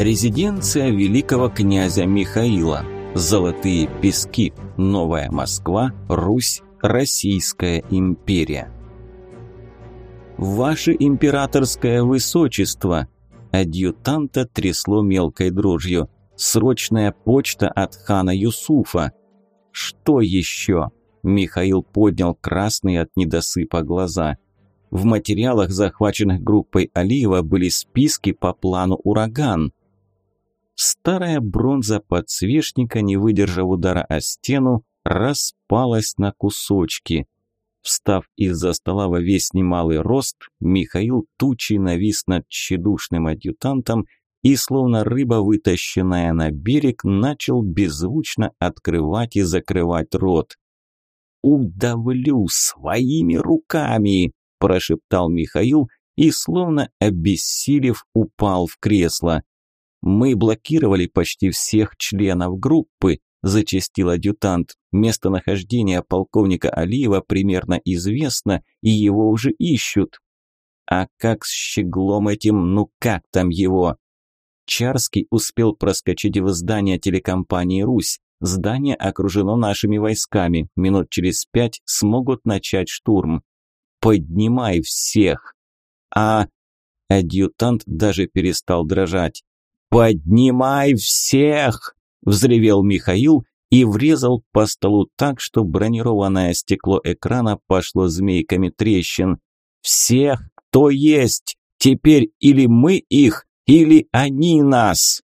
Резиденция великого князя Михаила. Золотые пески. Новая Москва. Русь. Российская империя. «Ваше императорское высочество!» Адъютанта трясло мелкой дрожью. «Срочная почта от хана Юсуфа!» «Что еще?» Михаил поднял красные от недосыпа глаза. В материалах, захваченных группой Алиева, были списки по плану «Ураган». Старая бронза подсвечника, не выдержав удара о стену, распалась на кусочки. Встав из-за стола во весь немалый рост, Михаил тучей навис над тщедушным адъютантом и, словно рыба, вытащенная на берег, начал беззвучно открывать и закрывать рот. «Удавлю своими руками!» – прошептал Михаил и, словно обессилев, упал в кресло. «Мы блокировали почти всех членов группы», зачастил адъютант. Местонахождение полковника Алиева примерно известно, и его уже ищут. А как с щеглом этим, ну как там его? Чарский успел проскочить в здание телекомпании «Русь». Здание окружено нашими войсками. Минут через пять смогут начать штурм. Поднимай всех. А адъютант даже перестал дрожать. Поднимай всех! Взревел Михаил и врезал по столу так, что бронированное стекло экрана пошло змейками трещин. «Всех, кто есть! Теперь или мы их, или они нас!»